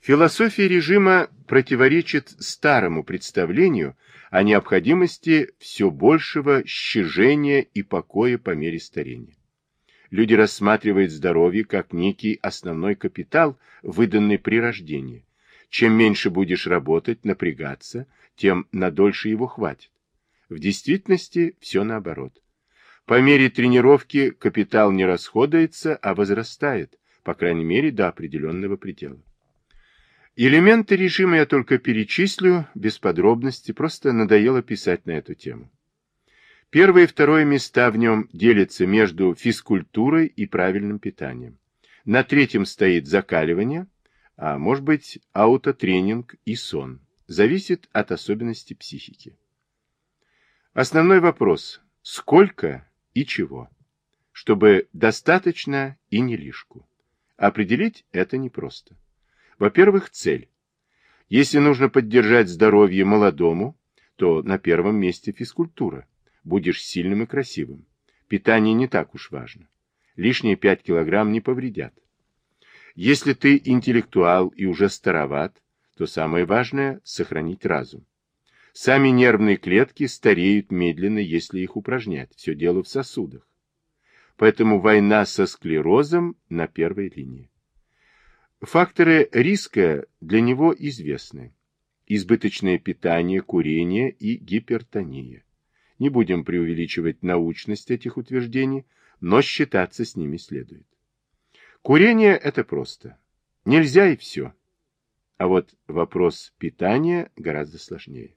Философия режима противоречит старому представлению о необходимости все большего щежения и покоя по мере старения. Люди рассматривают здоровье как некий основной капитал, выданный при рождении. Чем меньше будешь работать, напрягаться, тем надольше его хватит. В действительности все наоборот. По мере тренировки капитал не расходуется, а возрастает, по крайней мере, до определенного предела. Элементы режима я только перечислю, без подробностей, просто надоело писать на эту тему. Первое и второе места в нем делятся между физкультурой и правильным питанием. На третьем стоит закаливание, а может быть аутотренинг и сон. Зависит от особенностей психики. Основной вопрос – сколько и чего? Чтобы достаточно и не лишку. Определить это непросто. Во-первых, цель. Если нужно поддержать здоровье молодому, то на первом месте физкультура будешь сильным и красивым. Питание не так уж важно. Лишние 5 килограмм не повредят. Если ты интеллектуал и уже староват, то самое важное – сохранить разум. Сами нервные клетки стареют медленно, если их упражнять. Все дело в сосудах. Поэтому война со склерозом на первой линии. Факторы риска для него известны. Избыточное питание, курение и гипертония. Не будем преувеличивать научность этих утверждений, но считаться с ними следует. Курение – это просто. Нельзя и все. А вот вопрос питания гораздо сложнее.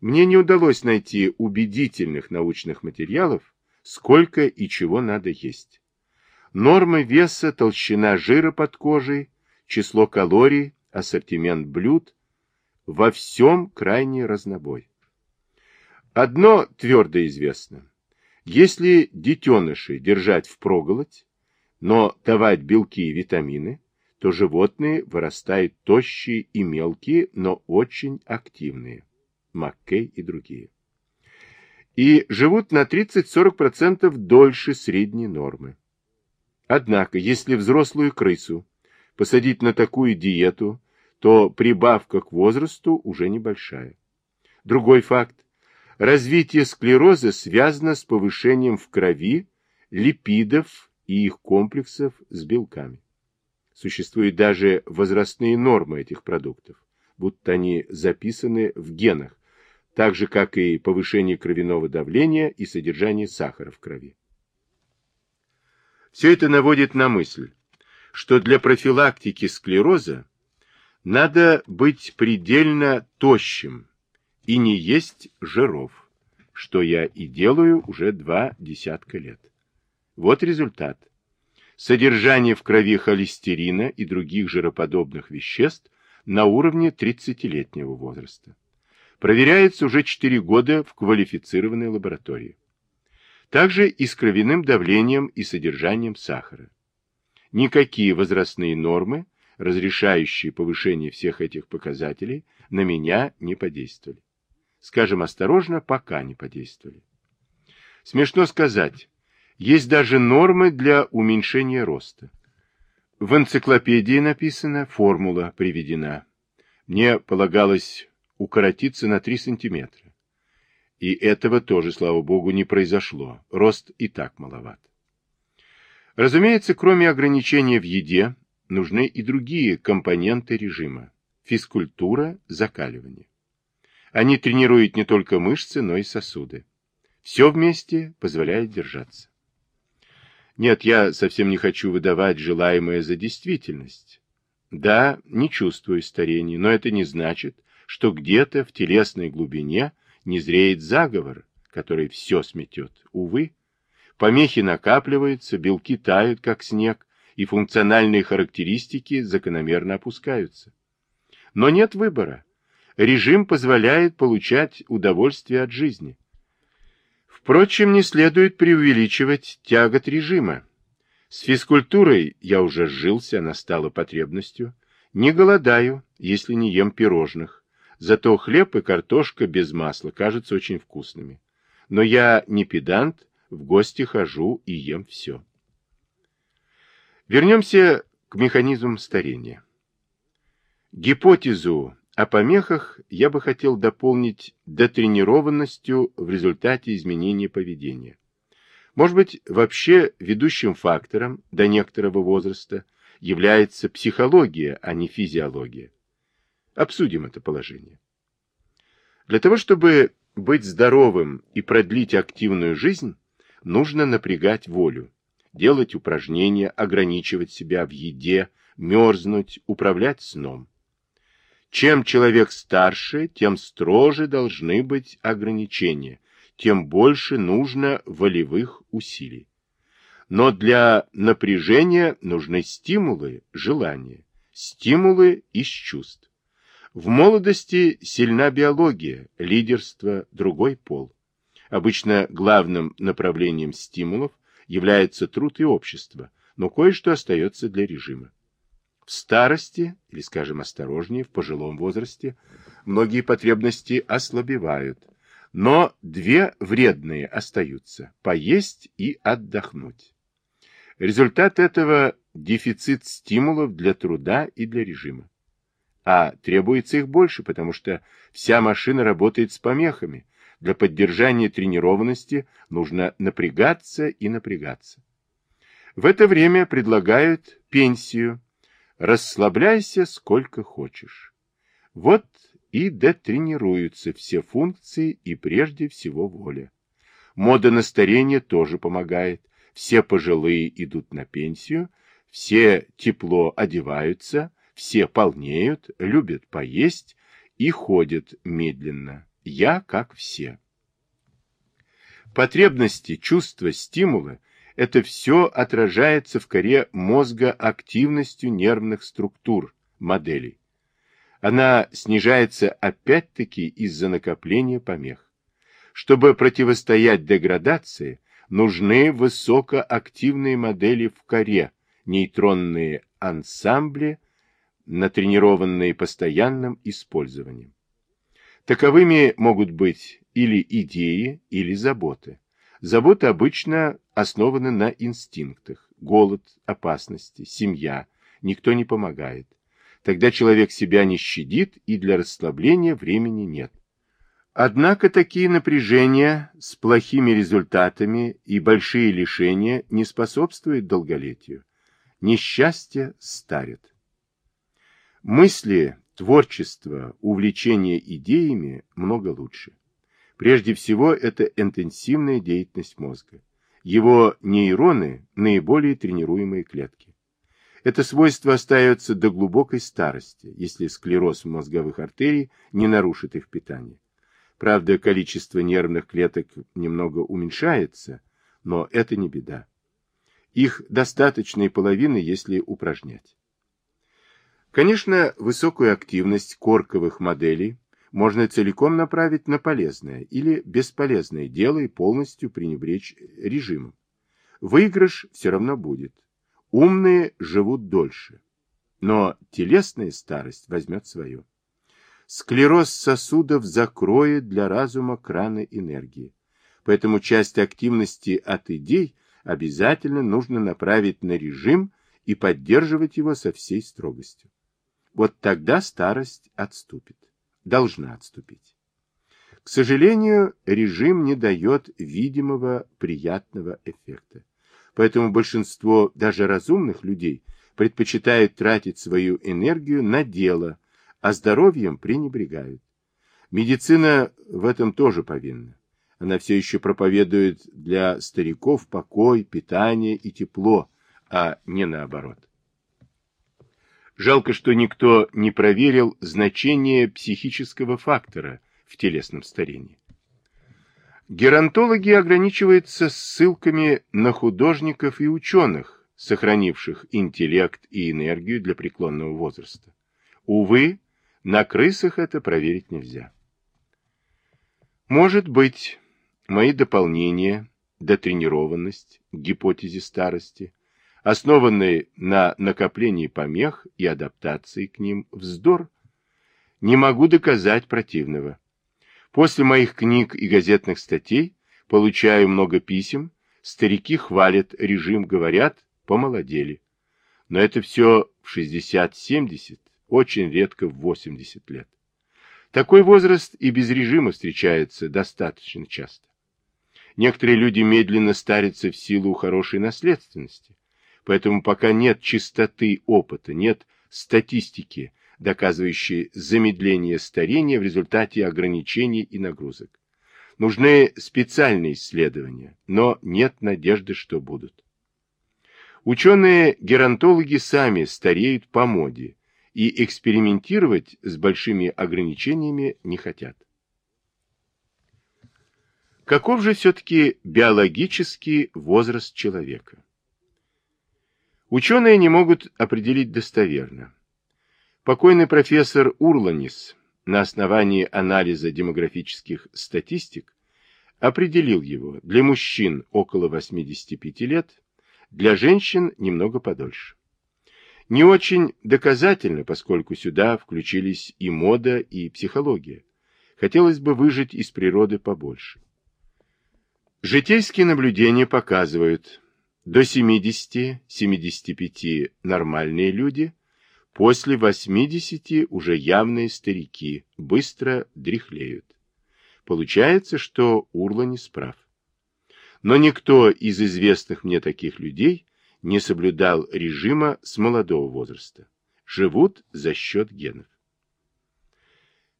Мне не удалось найти убедительных научных материалов, сколько и чего надо есть. Нормы веса, толщина жира под кожей, число калорий, ассортимент блюд – во всем крайний разнобой. Одно твердо известно. Если детенышей держать впроголодь, но давать белки и витамины, то животные вырастают тощие и мелкие, но очень активные. Маккей и другие. И живут на 30-40% дольше средней нормы. Однако, если взрослую крысу посадить на такую диету, то прибавка к возрасту уже небольшая. Другой факт. Развитие склероза связано с повышением в крови липидов и их комплексов с белками. Существуют даже возрастные нормы этих продуктов, будто они записаны в генах, так же, как и повышение кровяного давления и содержание сахара в крови. Все это наводит на мысль, что для профилактики склероза надо быть предельно тощим и не есть жиров, что я и делаю уже два десятка лет. Вот результат. Содержание в крови холестерина и других жироподобных веществ на уровне 30-летнего возраста. Проверяется уже 4 года в квалифицированной лаборатории. Также и с кровяным давлением и содержанием сахара. Никакие возрастные нормы, разрешающие повышение всех этих показателей, на меня не подействовали. Скажем осторожно, пока не подействовали. Смешно сказать, есть даже нормы для уменьшения роста. В энциклопедии написана, формула приведена. Мне полагалось укоротиться на 3 сантиметра. И этого тоже, слава богу, не произошло. Рост и так маловат. Разумеется, кроме ограничения в еде, нужны и другие компоненты режима. Физкультура, закаливание. Они тренируют не только мышцы, но и сосуды. Все вместе позволяет держаться. Нет, я совсем не хочу выдавать желаемое за действительность. Да, не чувствую старения, но это не значит, что где-то в телесной глубине – не зреет заговор, который все сметет. Увы, помехи накапливаются, белки тают, как снег, и функциональные характеристики закономерно опускаются. Но нет выбора. Режим позволяет получать удовольствие от жизни. Впрочем, не следует преувеличивать тягот режима. С физкультурой я уже сжился, она стала потребностью. Не голодаю, если не ем пирожных. Зато хлеб и картошка без масла кажутся очень вкусными. Но я не педант, в гости хожу и ем все. Вернемся к механизмам старения. Гипотезу о помехах я бы хотел дополнить дотренированностью в результате изменения поведения. Может быть, вообще ведущим фактором до некоторого возраста является психология, а не физиология. Обсудим это положение. Для того, чтобы быть здоровым и продлить активную жизнь, нужно напрягать волю, делать упражнения, ограничивать себя в еде, мерзнуть, управлять сном. Чем человек старше, тем строже должны быть ограничения, тем больше нужно волевых усилий. Но для напряжения нужны стимулы, желания, стимулы из чувств. В молодости сильна биология, лидерство, другой пол. Обычно главным направлением стимулов является труд и общество, но кое-что остается для режима. В старости, или, скажем, осторожнее, в пожилом возрасте, многие потребности ослабевают, но две вредные остаются – поесть и отдохнуть. Результат этого – дефицит стимулов для труда и для режима. А требуется их больше, потому что вся машина работает с помехами. Для поддержания тренированности нужно напрягаться и напрягаться. В это время предлагают пенсию, Расслабляйся сколько хочешь. Вот и дотренируются все функции и прежде всего воля. Мода на старение тоже помогает. Все пожилые идут на пенсию, все тепло одеваются, все полнеют, любят поесть и ходят медленно. Я как все. Потребности, чувства, стимулы это все отражается в коре мозга активностью нервных структур моделей. Она снижается опять-таки из-за накопления помех. Чтобы противостоять деградации, нужны высокоактивные модели в коре, нейтронные ансамбли, натренированные постоянным использованием. Таковыми могут быть или идеи, или заботы. Заботы обычно основаны на инстинктах. Голод, опасности, семья. Никто не помогает. Тогда человек себя не щадит, и для расслабления времени нет. Однако такие напряжения с плохими результатами и большие лишения не способствуют долголетию. Несчастье старит. Мысли, творчество, увлечение идеями много лучше. Прежде всего, это интенсивная деятельность мозга. Его нейроны – наиболее тренируемые клетки. Это свойство остается до глубокой старости, если склероз мозговых артерий не нарушит их питание. Правда, количество нервных клеток немного уменьшается, но это не беда. Их достаточной половины, если упражнять. Конечно, высокую активность корковых моделей можно целиком направить на полезное или бесполезное дело и полностью пренебречь режимом. Выигрыш все равно будет. Умные живут дольше. Но телесная старость возьмет свое. Склероз сосудов закроет для разума краны энергии. Поэтому часть активности от идей обязательно нужно направить на режим и поддерживать его со всей строгостью. Вот тогда старость отступит должна отступить. К сожалению, режим не дает видимого приятного эффекта. Поэтому большинство даже разумных людей предпочитают тратить свою энергию на дело, а здоровьем пренебрегают. Медицина в этом тоже повинна. Она все еще проповедует для стариков покой, питание и тепло, а не наоборот. Жалко, что никто не проверил значение психического фактора в телесном старении. Геронтологи ограничиваются ссылками на художников и ученых, сохранивших интеллект и энергию для преклонного возраста. Увы, на крысах это проверить нельзя. Может быть, мои дополнения, дотренированность гипотезе старости, основанный на накоплении помех и адаптации к ним, вздор, не могу доказать противного. После моих книг и газетных статей получаю много писем, старики хвалят режим, говорят, помолодели. Но это все в 60-70, очень редко в 80 лет. Такой возраст и без режима встречается достаточно часто. Некоторые люди медленно старятся в силу хорошей наследственности, поэтому пока нет чистоты опыта, нет статистики, доказывающей замедление старения в результате ограничений и нагрузок. Нужны специальные исследования, но нет надежды, что будут. Ученые-геронтологи сами стареют по моде и экспериментировать с большими ограничениями не хотят. Каков же все-таки биологический возраст человека? Ученые не могут определить достоверно. Покойный профессор Урланис на основании анализа демографических статистик определил его для мужчин около 85 лет, для женщин немного подольше. Не очень доказательно, поскольку сюда включились и мода, и психология. Хотелось бы выжить из природы побольше. Житейские наблюдения показывают, до 70-75 нормальные люди, после 80 уже явные старики, быстро дряхлеют. Получается, что Урла не справ. Но никто из известных мне таких людей не соблюдал режима с молодого возраста. Живут за счет генов.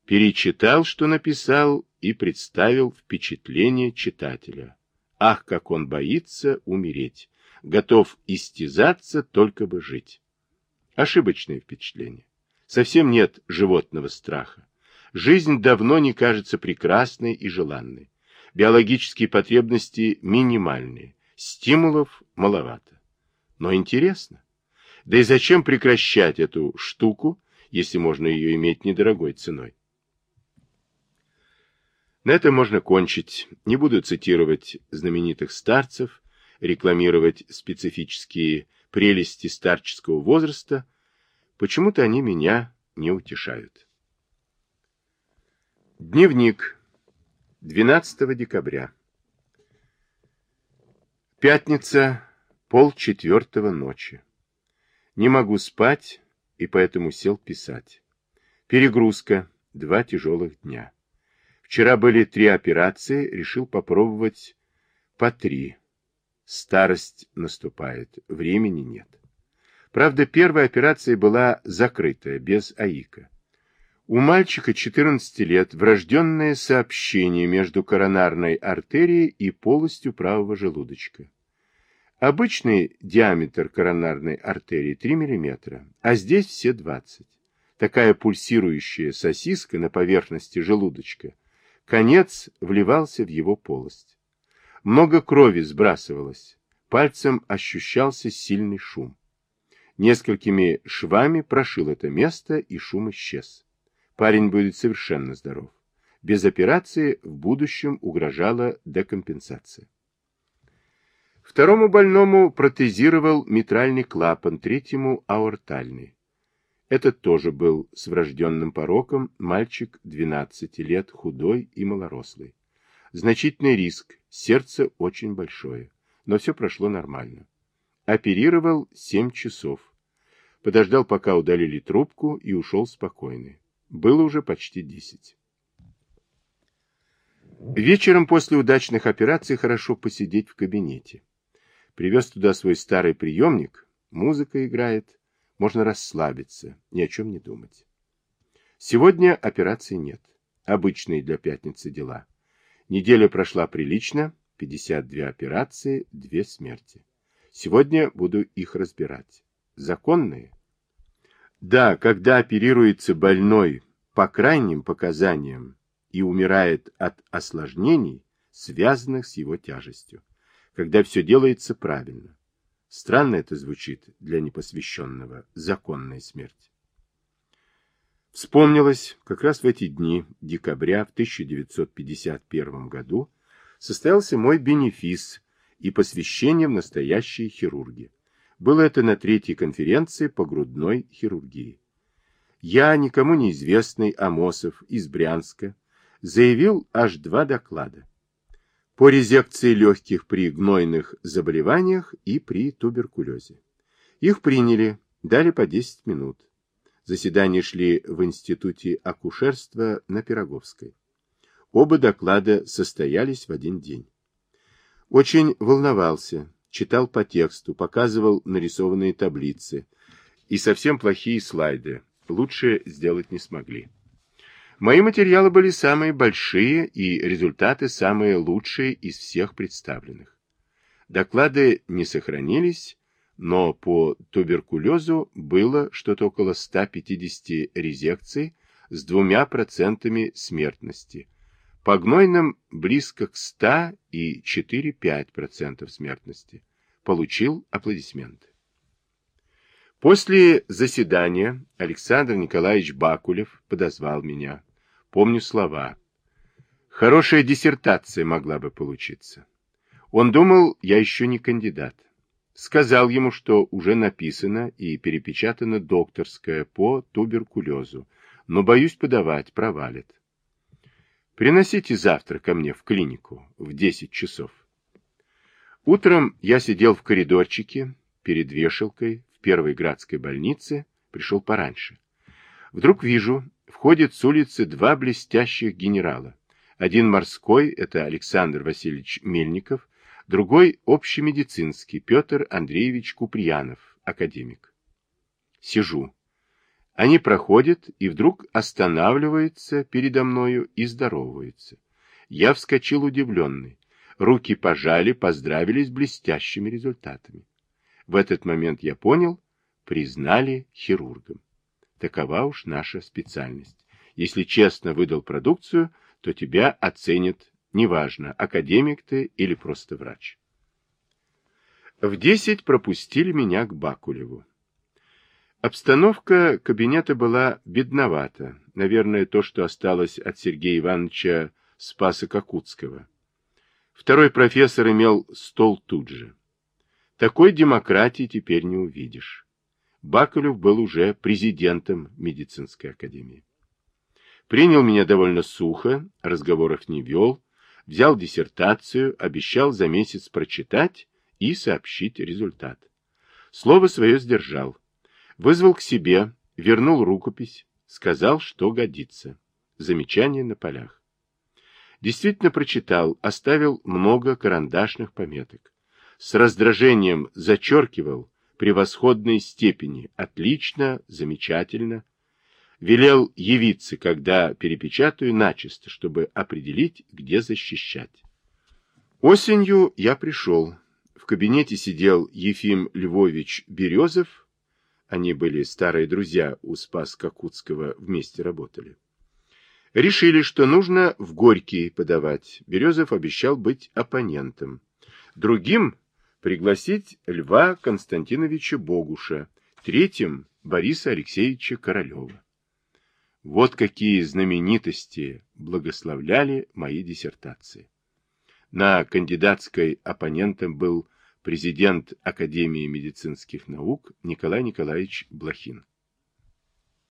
Перечитал, что написал, и представил впечатление читателя. Ах, как он боится умереть, готов истязаться, только бы жить. Ошибочное впечатление. Совсем нет животного страха. Жизнь давно не кажется прекрасной и желанной. Биологические потребности минимальные, стимулов маловато. Но интересно. Да и зачем прекращать эту штуку, если можно ее иметь недорогой ценой? На этом можно кончить. Не буду цитировать знаменитых старцев, рекламировать специфические прелести старческого возраста. Почему-то они меня не утешают. Дневник. 12 декабря. Пятница, полчетвертого ночи. Не могу спать, и поэтому сел писать. Перегрузка, два тяжелых дня. Вчера были три операции, решил попробовать по три. Старость наступает, времени нет. Правда, первая операция была закрытая, без АИКа. У мальчика 14 лет врожденное сообщение между коронарной артерией и полостью правого желудочка. Обычный диаметр коронарной артерии 3 мм, а здесь все 20. Такая пульсирующая сосиска на поверхности желудочка. Конец вливался в его полость. Много крови сбрасывалось. Пальцем ощущался сильный шум. Несколькими швами прошил это место, и шум исчез парень будет совершенно здоров. Без операции в будущем угрожала декомпенсация. Второму больному протезировал митральный клапан, третьему аортальный. Этот тоже был с врожденным пороком, мальчик 12 лет, худой и малорослый. Значительный риск, сердце очень большое, но все прошло нормально. Оперировал 7 часов. Подождал, пока удалили трубку, и ушел спокойный. Было уже почти десять. Вечером после удачных операций хорошо посидеть в кабинете. Привез туда свой старый приемник, музыка играет, можно расслабиться, ни о чем не думать. Сегодня операции нет. Обычные для пятницы дела. Неделя прошла прилично, 52 операции, две смерти. Сегодня буду их разбирать. Законные? Да, когда оперируется больной по крайним показаниям и умирает от осложнений, связанных с его тяжестью, когда все делается правильно. Странно это звучит для непосвященного, законная смерть. Вспомнилось, как раз в эти дни декабря в 1951 году состоялся мой бенефис и посвящение в настоящие хирурги. Было это на третьей конференции по грудной хирургии. Я, никому неизвестный Амосов из Брянска, заявил аж два доклада. По резекции легких при гнойных заболеваниях и при туберкулезе. Их приняли, дали по 10 минут. Заседания шли в Институте акушерства на Пироговской. Оба доклада состоялись в один день. Очень волновался, читал по тексту, показывал нарисованные таблицы и совсем плохие слайды. Лучше сделать не смогли. Мои материалы были самые большие и результаты самые лучшие из всех представленных. Доклады не сохранились, но по туберкулезу было что-то около 150 резекций с двумя процентами смертности. По гнойным близко к 100 и 4-5% смертности. Получил аплодисменты. После заседания Александр Николаевич Бакулев подозвал меня. Помню слова. Хорошая диссертация могла бы получиться. Он думал, я еще не кандидат. Сказал ему, что уже написано и перепечатано докторское по туберкулезу, но боюсь подавать, провалит. Приносите завтра ко мне в клинику в 10 часов. Утром я сидел в коридорчике перед вешалкой в первой градской больнице, пришел пораньше. Вдруг вижу, входят с улицы два блестящих генерала. Один морской, это Александр Васильевич Мельников, другой общемедицинский, Петр Андреевич Куприянов, академик. Сижу. Они проходят и вдруг останавливаются передо мною и здороваются. Я вскочил удивленный. Руки пожали, поздравили с блестящими результатами. В этот момент я понял, признали хирургом. Такова уж наша специальность. Если честно выдал продукцию, то тебя оценят, неважно, академик ты или просто врач. В десять пропустили меня к Бакулеву. Обстановка кабинета была бедновата, наверное, то, что осталось от Сергея Ивановича Спаса Кокутского. Второй профессор имел стол тут же. Такой демократии теперь не увидишь. Бакулев был уже президентом медицинской академии. Принял меня довольно сухо, разговоров не вел, взял диссертацию, обещал за месяц прочитать и сообщить результат. Слово свое сдержал. Вызвал к себе, вернул рукопись, сказал, что годится. Замечание на полях. Действительно прочитал, оставил много карандашных пометок. С раздражением зачеркивал, превосходной степени, отлично, замечательно. Велел явиться, когда перепечатаю начисто, чтобы определить, где защищать. Осенью я пришел. В кабинете сидел Ефим Львович Березов. Они были старые друзья у Спас-Кокутского, вместе работали. Решили, что нужно в Горький подавать. Березов обещал быть оппонентом. Другим пригласить Льва Константиновича Богуша, третьим Бориса Алексеевича Королева. Вот какие знаменитости благословляли мои диссертации. На кандидатской оппонентом был президент Академии медицинских наук Николай Николаевич Блохин.